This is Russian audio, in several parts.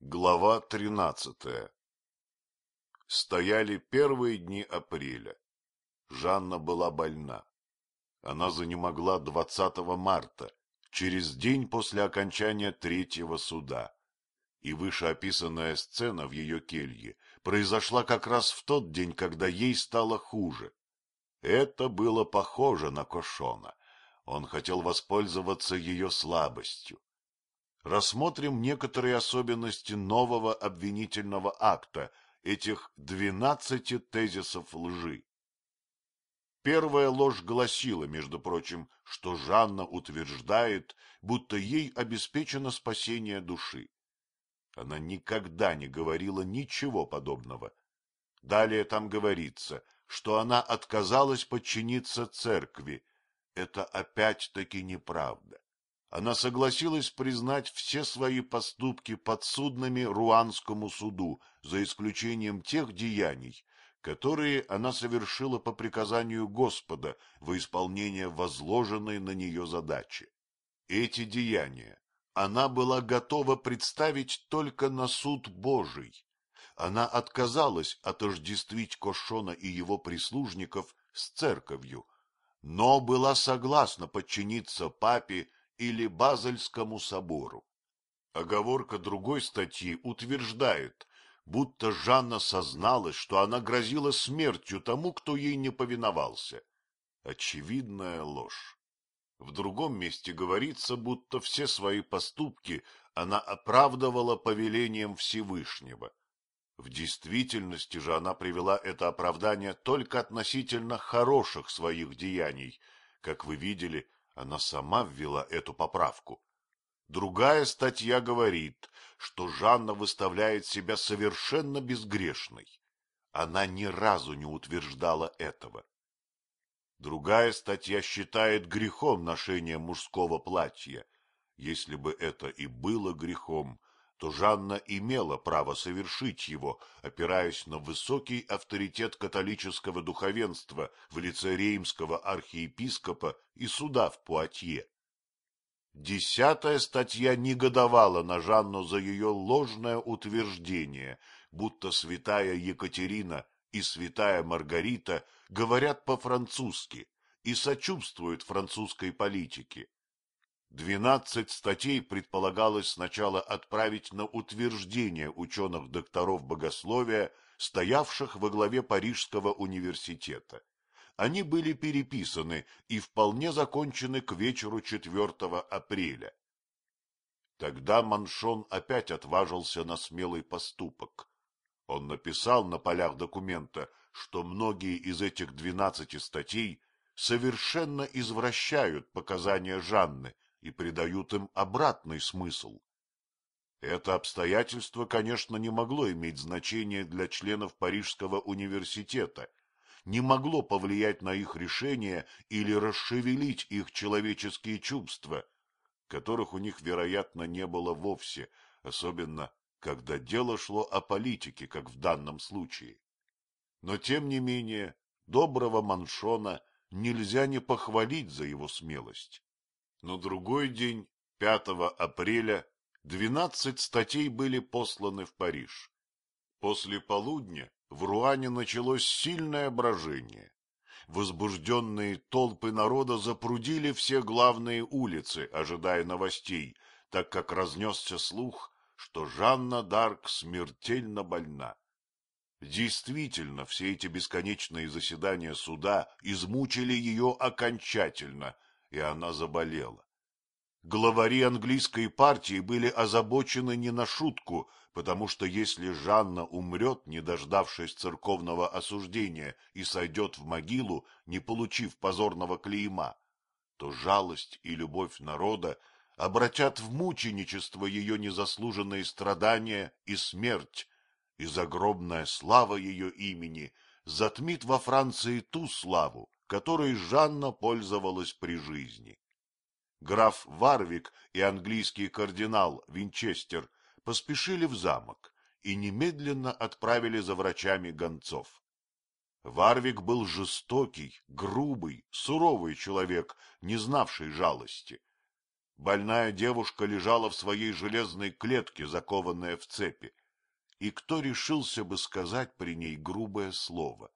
Глава тринадцатая Стояли первые дни апреля. Жанна была больна. Она занемогла 20 марта, через день после окончания третьего суда. И вышеописанная сцена в ее келье произошла как раз в тот день, когда ей стало хуже. Это было похоже на Кошона. Он хотел воспользоваться ее слабостью рассмотрим некоторые особенности нового обвинительного акта, этих двенадцати тезисов лжи. Первая ложь гласила, между прочим, что Жанна утверждает, будто ей обеспечено спасение души. Она никогда не говорила ничего подобного. Далее там говорится, что она отказалась подчиниться церкви. Это опять-таки неправда она согласилась признать все свои поступки подсудными Руанскому суду, за исключением тех деяний, которые она совершила по приказанию Господа во исполнение возложенной на нее задачи. Эти деяния она была готова представить только на суд Божий. Она отказалась отождествить Кошона и его прислужников с церковью, но была согласна подчиниться папе или Базельскому собору. Оговорка другой статьи утверждает, будто Жанна созналась, что она грозила смертью тому, кто ей не повиновался. Очевидная ложь. В другом месте говорится, будто все свои поступки она оправдывала повелением Всевышнего. В действительности же она привела это оправдание только относительно хороших своих деяний. Как вы видели, она сама ввела эту поправку. Другая статья говорит, что Жанна выставляет себя совершенно безгрешной. Она ни разу не утверждала этого. Другая статья считает грехом ношение мужского платья. Если бы это и было грехом, то Жанна имела право совершить его, опираясь на высокий авторитет католического духовенства в лице реймского архиепископа и суда в Пуатье. Десятая статья негодовала на Жанну за ее ложное утверждение, будто святая Екатерина и святая Маргарита говорят по-французски и сочувствуют французской политике. Двенадцать статей предполагалось сначала отправить на утверждение ученых-докторов богословия, стоявших во главе Парижского университета. Они были переписаны и вполне закончены к вечеру 4 апреля. Тогда Маншон опять отважился на смелый поступок. Он написал на полях документа, что многие из этих двенадцати статей совершенно извращают показания Жанны, и придают им обратный смысл. Это обстоятельство, конечно, не могло иметь значения для членов Парижского университета, не могло повлиять на их решение или расшевелить их человеческие чувства, которых у них, вероятно, не было вовсе, особенно когда дело шло о политике, как в данном случае. Но, тем не менее, доброго Маншона нельзя не похвалить за его смелость. На другой день, 5 апреля, двенадцать статей были посланы в Париж. После полудня в Руане началось сильное брожение. Возбужденные толпы народа запрудили все главные улицы, ожидая новостей, так как разнесся слух, что Жанна Дарк смертельно больна. Действительно, все эти бесконечные заседания суда измучили ее окончательно — и она заболела. Главари английской партии были озабочены не на шутку, потому что если Жанна умрет, не дождавшись церковного осуждения, и сойдет в могилу, не получив позорного клейма, то жалость и любовь народа обратят в мученичество ее незаслуженные страдания и смерть, и загробная слава ее имени затмит во Франции ту славу, которой Жанна пользовалась при жизни. Граф Варвик и английский кардинал Винчестер поспешили в замок и немедленно отправили за врачами гонцов. Варвик был жестокий, грубый, суровый человек, не знавший жалости. Больная девушка лежала в своей железной клетке, закованная в цепи. И кто решился бы сказать при ней грубое слово?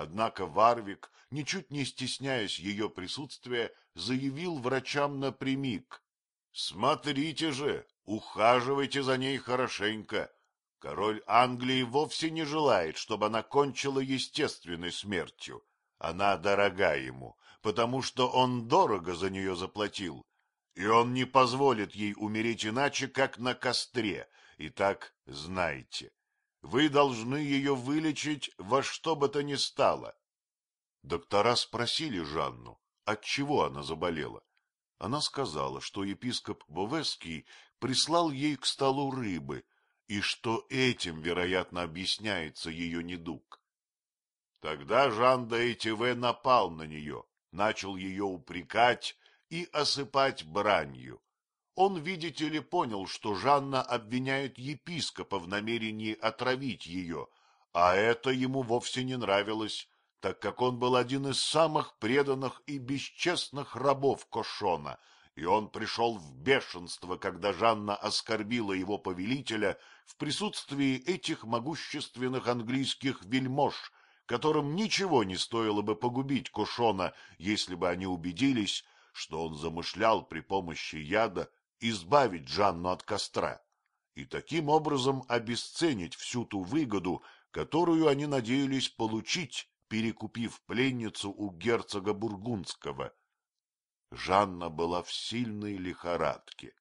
Однако Варвик, ничуть не стесняясь ее присутствия, заявил врачам напрямик. — Смотрите же, ухаживайте за ней хорошенько. Король Англии вовсе не желает, чтобы она кончила естественной смертью. Она дорога ему, потому что он дорого за нее заплатил, и он не позволит ей умереть иначе, как на костре. Итак, знайте, вы должны ее вылечить во что бы то ни стало. Доктора спросили Жанну, от чего она заболела. Она сказала, что епископ Бовеский прислал ей к столу рыбы, и что этим, вероятно, объясняется ее недуг. Тогда Жан де Этиве напал на нее, начал ее упрекать и осыпать бранью. Он, видите ли, понял, что Жанна обвиняет епископа в намерении отравить ее, а это ему вовсе не нравилось, так как он был один из самых преданных и бесчестных рабов Кошона, и он пришел в бешенство, когда Жанна оскорбила его повелителя в присутствии этих могущественных английских вельмож, которым ничего не стоило бы погубить Кошона, если бы они убедились, что он замышлял при помощи яда избавить Жанну от костра и таким образом обесценить всю ту выгоду, которую они надеялись получить, перекупив пленницу у герцога Бургундского. Жанна была в сильной лихорадке,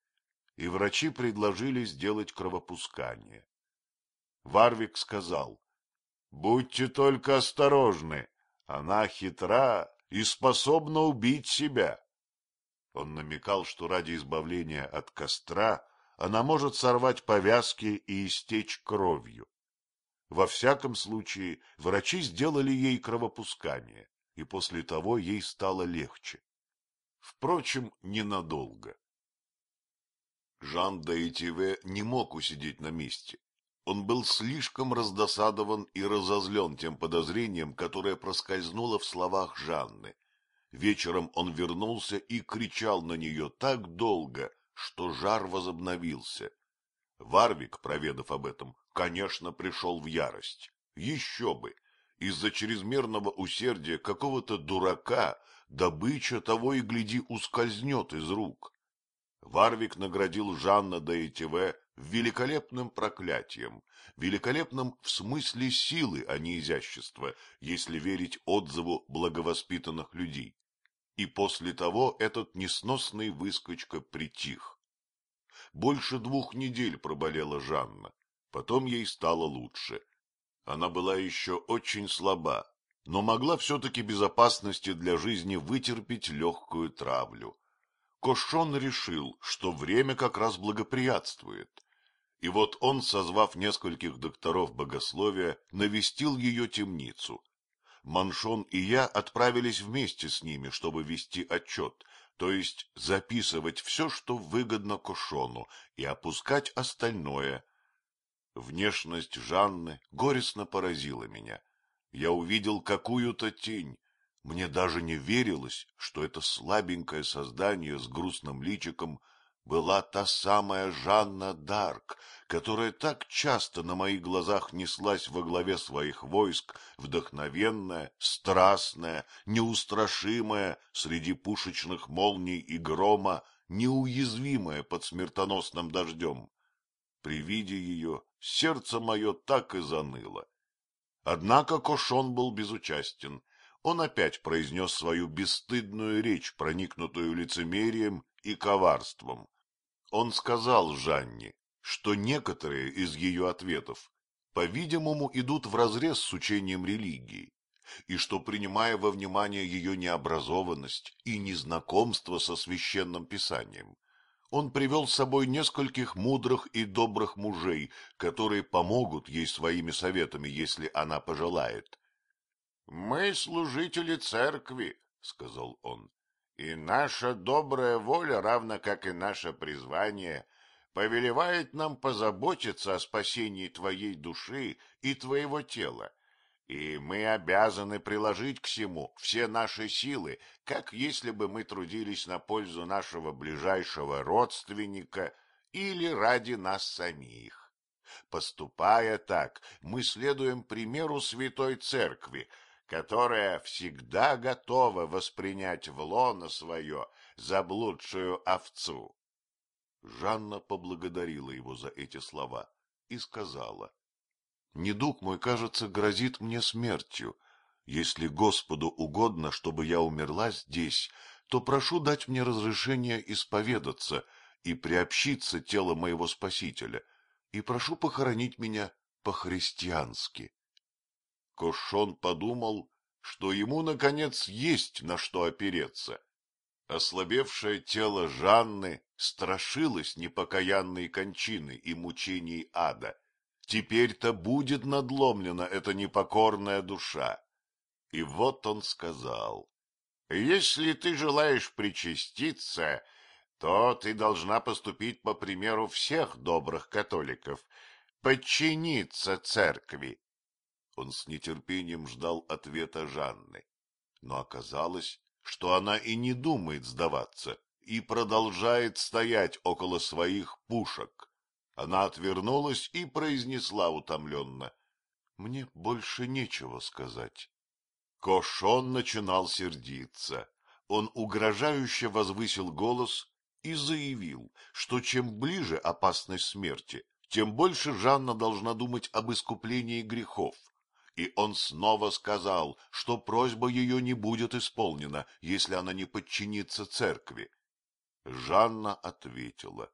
и врачи предложили сделать кровопускание. Варвик сказал, — Будьте только осторожны, она хитра и способна убить себя. Он намекал, что ради избавления от костра она может сорвать повязки и истечь кровью. Во всяком случае, врачи сделали ей кровопускание, и после того ей стало легче. Впрочем, ненадолго. Жан де Этиве не мог усидеть на месте. Он был слишком раздосадован и разозлен тем подозрением, которое проскользнуло в словах Жанны, Вечером он вернулся и кричал на нее так долго, что жар возобновился. Варвик, проведав об этом, конечно, пришел в ярость. Еще бы! Из-за чрезмерного усердия какого-то дурака добыча того и гляди ускользнет из рук. Варвик наградил Жанна де Этиве великолепным проклятием, великолепным в смысле силы, а не изящества, если верить отзыву благовоспитанных людей. И после того этот несносный выскочка притих. Больше двух недель проболела Жанна, потом ей стало лучше. Она была еще очень слаба, но могла все-таки безопасности для жизни вытерпеть легкую травлю. Кошон решил, что время как раз благоприятствует. И вот он, созвав нескольких докторов богословия, навестил ее темницу Маншон и я отправились вместе с ними, чтобы вести отчет, то есть записывать все, что выгодно Кошону, и опускать остальное. Внешность Жанны горестно поразила меня. Я увидел какую-то тень. Мне даже не верилось, что это слабенькое создание с грустным личиком была та самая Жанна Дарк, которая так часто на моих глазах неслась во главе своих войск, вдохновенная, страстная, неустрашимая среди пушечных молний и грома, неуязвимая под смертоносным дождем. При виде ее сердце мое так и заныло. Однако Кошон был безучастен. Он опять произнес свою бесстыдную речь, проникнутую лицемерием и коварством. Он сказал Жанне, что некоторые из ее ответов, по-видимому, идут вразрез с учением религии, и что, принимая во внимание ее необразованность и незнакомство со священным писанием, он привел с собой нескольких мудрых и добрых мужей, которые помогут ей своими советами, если она пожелает. — Мы служители церкви, — сказал он, и наша добрая воля, равно как и наше призвание, повелевает нам позаботиться о спасении твоей души и твоего тела. и мы обязаны приложить к всему все наши силы, как если бы мы трудились на пользу нашего ближайшего родственника или ради нас самих. Поступая так, мы следуем примеру Святой Церкви, которая всегда готова воспринять в лоно свое заблудшую овцу. Жанна поблагодарила его за эти слова и сказала, Недуг мой, кажется, грозит мне смертью. Если Господу угодно, чтобы я умерла здесь, то прошу дать мне разрешение исповедаться и приобщиться тело моего Спасителя, и прошу похоронить меня по-христиански. Кошон подумал, что ему, наконец, есть на что опереться. Ослабевшее тело Жанны страшилось непокаянной кончины и мучений ада. Теперь-то будет надломлена эта непокорная душа. И вот он сказал, если ты желаешь причаститься, то ты должна поступить по примеру всех добрых католиков, подчиниться церкви. Он с нетерпением ждал ответа Жанны, но оказалось, что она и не думает сдаваться и продолжает стоять около своих пушек. Она отвернулась и произнесла утомленно. — Мне больше нечего сказать. Кошон начинал сердиться. Он угрожающе возвысил голос и заявил, что чем ближе опасность смерти, тем больше Жанна должна думать об искуплении грехов. И он снова сказал, что просьба ее не будет исполнена, если она не подчинится церкви. Жанна ответила,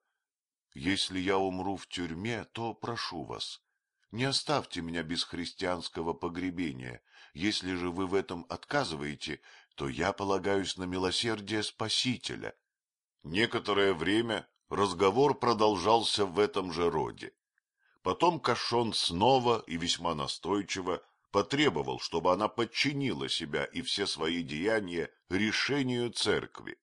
если я умру в тюрьме, то прошу вас, не оставьте меня без христианского погребения. Если же вы в этом отказываете, то я полагаюсь на милосердие Спасителя. Некоторое время разговор продолжался в этом же роде. Потом Кашон снова и весьма настойчиво потребовал, чтобы она подчинила себя и все свои деяния решению церкви.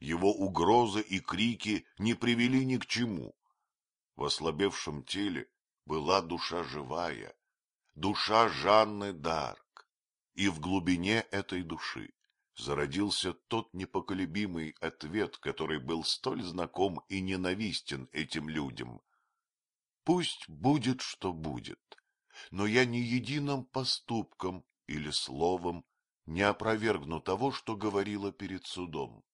Его угрозы и крики не привели ни к чему. В ослабевшем теле была душа живая, душа Жанны Дарк, и в глубине этой души зародился тот непоколебимый ответ, который был столь знаком и ненавистен этим людям. Пусть будет, что будет, но я ни единым поступком или словом не опровергну того, что говорила перед судом.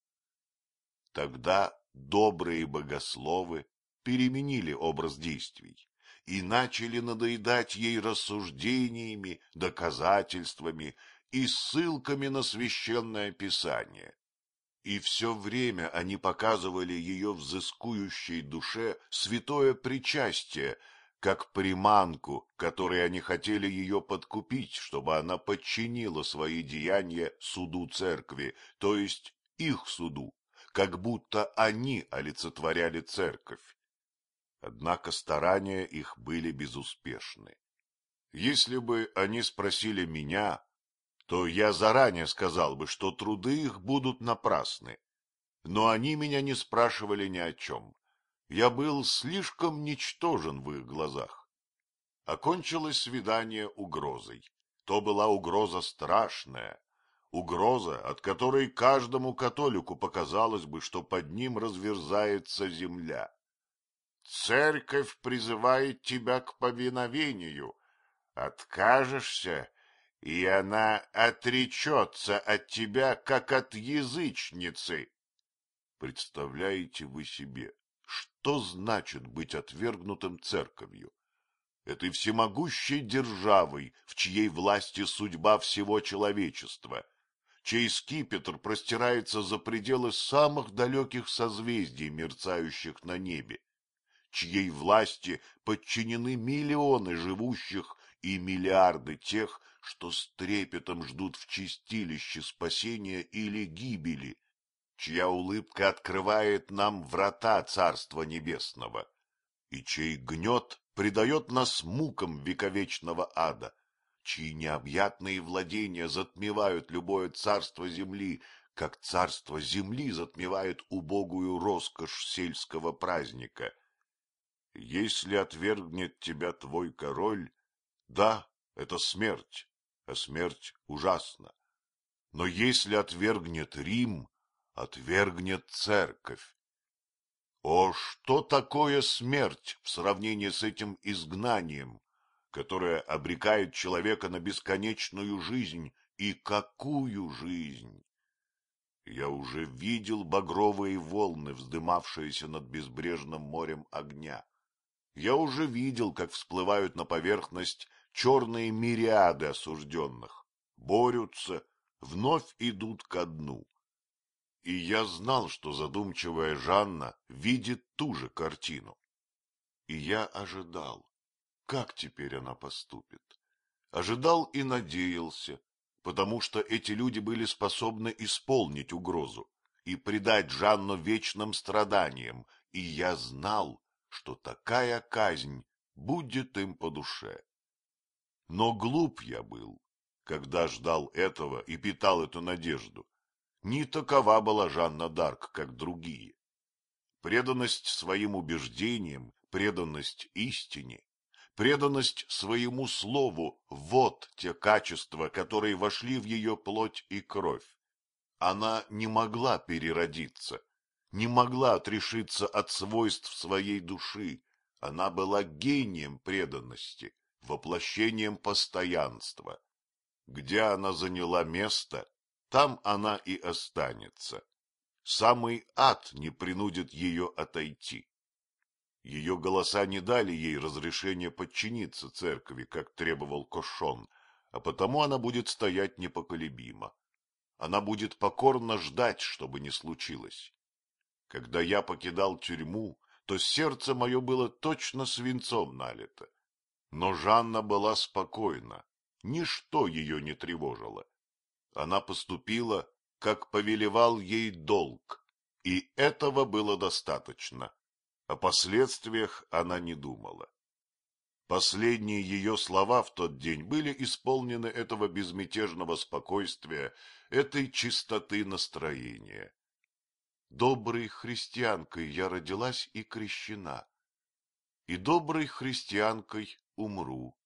Тогда добрые богословы переменили образ действий и начали надоедать ей рассуждениями, доказательствами и ссылками на священное писание. И все время они показывали ее взыскующей душе святое причастие, как приманку, которой они хотели ее подкупить, чтобы она подчинила свои деяния суду церкви, то есть их суду, как будто они олицетворяли церковь. Однако старания их были безуспешны. Если бы они спросили меня, то я заранее сказал бы, что труды их будут напрасны. Но они меня не спрашивали ни о чем. Я был слишком ничтожен в их глазах. Окончилось свидание угрозой. То была угроза страшная, угроза, от которой каждому католику показалось бы, что под ним разверзается земля. Церковь призывает тебя к повиновению. Откажешься, и она отречется от тебя, как от язычницы. Представляете вы себе, что значит быть отвергнутым церковью? Этой всемогущей державой, в чьей власти судьба всего человечества — чей скипетр простирается за пределы самых далеких созвездий, мерцающих на небе, чьей власти подчинены миллионы живущих и миллиарды тех, что с трепетом ждут в чистилище спасения или гибели, чья улыбка открывает нам врата Царства Небесного, и чей гнет предает нас мукам вековечного ада, чьи необъятные владения затмевают любое царство земли, как царство земли затмевает убогую роскошь сельского праздника. Если отвергнет тебя твой король, да, это смерть, а смерть ужасна. Но если отвергнет Рим, отвергнет церковь. О, что такое смерть в сравнении с этим изгнанием, которое обрекает человека на бесконечную жизнь, и какую жизнь! Я уже видел багровые волны, вздымавшиеся над безбрежным морем огня. Я уже видел, как всплывают на поверхность черные мириады осужденных, борются, вновь идут ко дну. И я знал, что задумчивая Жанна видит ту же картину. И я ожидал, как теперь она поступит. Ожидал и надеялся, потому что эти люди были способны исполнить угрозу и предать Жанну вечным страданиям, и я знал, что такая казнь будет им по душе. Но глуп я был, когда ждал этого и питал эту надежду, не такова была Жанна Дарк, как другие. Преданность своим убеждениям, преданность истине, преданность своему слову — вот те качества, которые вошли в ее плоть и кровь. Она не могла переродиться, не могла отрешиться от свойств своей души, она была гением преданности, воплощением постоянства. Где она заняла место, там она и останется. Самый ад не принудит ее отойти. Ее голоса не дали ей разрешения подчиниться церкви, как требовал Кошон, а потому она будет стоять непоколебимо. Она будет покорно ждать, что бы ни случилось. Когда я покидал тюрьму, то сердце мое было точно свинцом налито. Но Жанна была спокойна, ничто ее не тревожило. Она поступила, как повелевал ей долг, и этого было достаточно. О последствиях она не думала. Последние ее слова в тот день были исполнены этого безмятежного спокойствия, этой чистоты настроения. Доброй христианкой я родилась и крещена, и доброй христианкой умру.